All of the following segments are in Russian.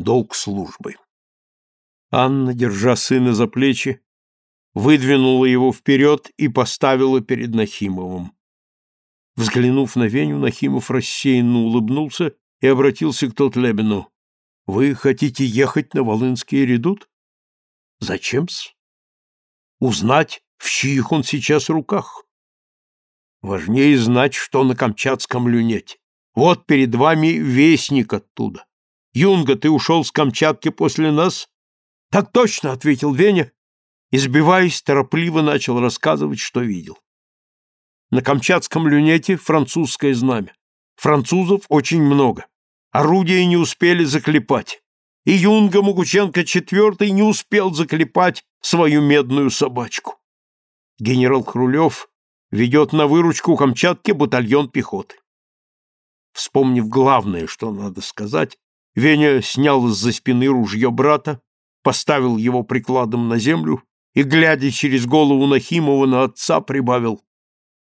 Долг службы. Анна, держа сына за плечи, выдвинула его вперед и поставила перед Нахимовым. Взглянув на Веню, Нахимов рассеянно улыбнулся и обратился к Тотлебину. — Вы хотите ехать на Волынский редут? — Зачем-с? — Узнать, в чьих он сейчас руках. Важнее знать, что на Камчатском люнете. Вот перед вами вестник оттуда. Юнга, ты ушел с Камчатки после нас? — Так точно, — ответил Веня, и, сбиваясь, торопливо начал рассказывать, что видел. На Камчатском люнете французское знамя. Французов очень много. Орудия не успели заклепать. И Юнга Могученко IV не успел заклепать свою медную собачку. Генерал Хрулев ведет на выручку Камчатке батальон пехоты. Вспомнив главное, что надо сказать, Веня снял из-за спины ружье брата, поставил его прикладом на землю и, глядя через голову Нахимова на отца, прибавил.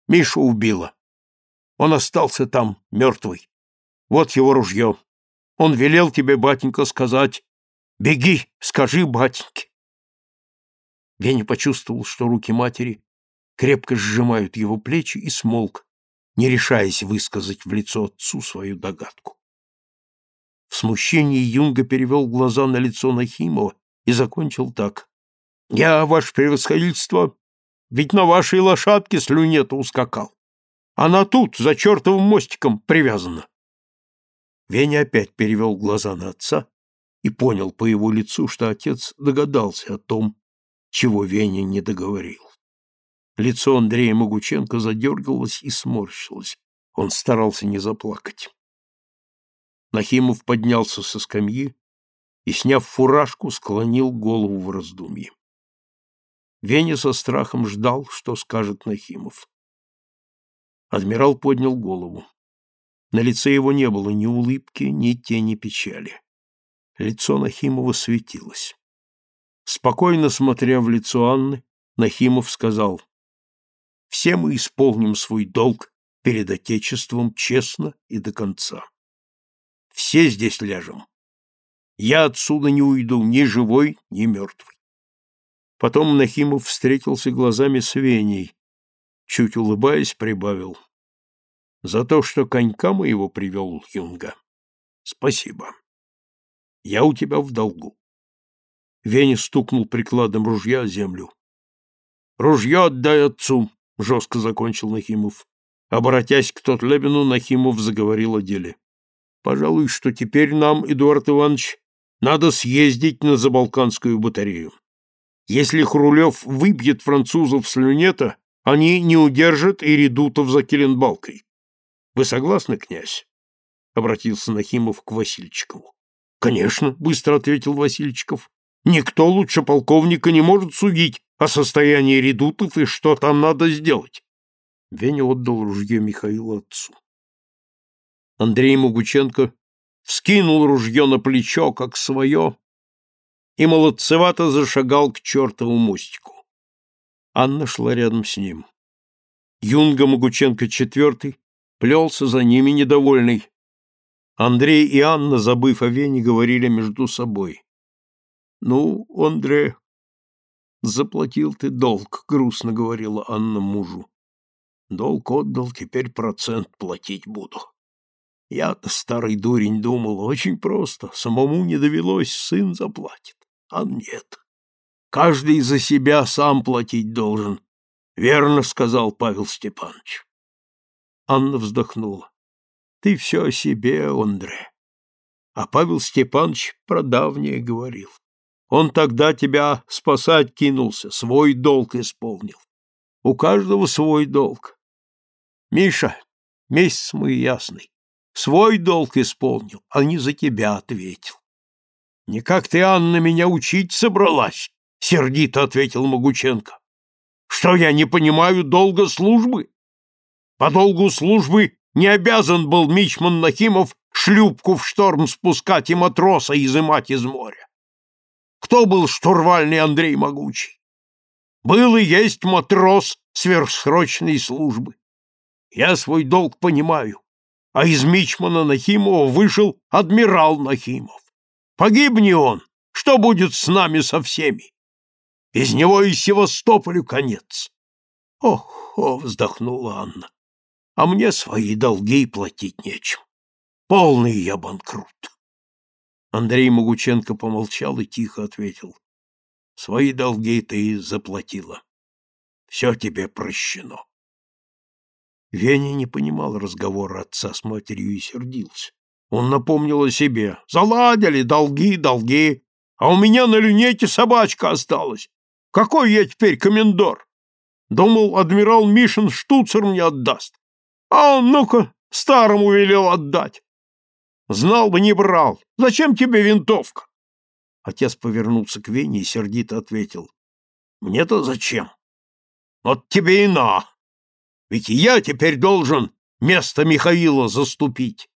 Мишу убило. Он остался там, мертвый. Вот его ружье. Он велел тебе, батенька, сказать «Беги, скажи батеньке». Веня почувствовал, что руки матери крепко сжимают его плечи и смолк, не решаясь высказать в лицо отцу свою догадку. В смущении Юнга перевел глаза на лицо Нахимова и закончил так. «Я, ваше превосходительство, ведь на вашей лошадке слюнета ускакал. Она тут, за чертовым мостиком, привязана». Веня опять перевел глаза на отца и понял по его лицу, что отец догадался о том, чего Веня не договорил. Лицо Андрея Могученко задергалось и сморщилось. Он старался не заплакать. Нахимов поднялся со скамьи и, сняв фуражку, склонил голову в раздумье. Веня со страхом ждал, что скажет Нахимов. Адмирал поднял голову. На лице его не было ни улыбки, ни тени печали. Лицо Нахимова светилось. Спокойно смотря в лицо Анны, Нахимов сказал, «Все мы исполним свой долг перед Отечеством честно и до конца. Все здесь ляжем. Я отсюда не уйду ни живой, ни мертвый». Потом Нахимов встретился глазами с Веней, чуть улыбаясь, прибавил, «За то, что конька моего привел Юнга, спасибо. Я у тебя в долгу». Веня стукнул прикладом ружья о землю. «Ружье отдай отцу!» — жестко закончил Нахимов. Обратясь к Тотлебину, Нахимов заговорил о деле. «Пожалуй, что теперь нам, Эдуард Иванович, надо съездить на Забалканскую батарею. Если Хрулев выбьет французов с люнета, они не удержат и редутов за Келенбалкой. Вы согласны, князь?» — обратился Нахимов к Васильчикову. «Конечно», — быстро ответил Васильчиков. Никто лучше полковника не может судить о состоянии редутов и что там надо сделать. Веня отдал ружье Михаилу отцу. Андрей Могученко вскинул ружье на плечо, как свое, и молодцевато зашагал к чертову мостику. Анна шла рядом с ним. Юнга Могученко четвертый плелся за ними недовольный. Андрей и Анна, забыв о Вене, говорили между собой. Ну, Андре, заплатил ты долг, грустно говорила Анна мужу. Долг отдал, теперь процент платить буду. Я-то, старый дурень, думал, очень просто, самому не довелось, сын заплатит. А нет. Каждый за себя сам платить должен. Верно сказал Павел Степанович. Анна вздохнула. Ты все о себе, Андре. А Павел Степанович про давнее говорил. Он тогда тебя спасать кинулся, свой долг исполнил. У каждого свой долг. Миша, месяц мы ясный, свой долг исполнил, а не за тебя ответил. — Никак ты, Анна, меня учить собралась, — сердито ответил Могученко. — Что, я не понимаю долга службы? По долгу службы не обязан был Мичман Нахимов шлюпку в шторм спускать и матроса изымать из моря. Кто был штурвальный Андрей Могучий? Был и есть матрос сверхсрочной службы. Я свой долг понимаю, а из Мичмана Нахимова вышел адмирал Нахимов. Погибни он, что будет с нами со всеми? Из него и Севастополю конец. Ох, о, вздохнула Анна. А мне свои долги платить нечем. Полный я банкрот. Андрей Могученко помолчал и тихо ответил. Свои долги ты заплатила. Все тебе прощено. Веня не понимал разговора отца с матерью и сердился. Он напомнил о себе. Заладили, долги, долги. А у меня на люнете собачка осталась. Какой я теперь комендор? Думал, адмирал Мишин штуцер мне отдаст. А он, ну-ка, старому велел отдать. Знал бы, не брал. Зачем тебе винтовка? Отец повернулся к Вене и сердито ответил. Мне-то зачем? Вот тебе и на. Ведь я теперь должен место Михаила заступить.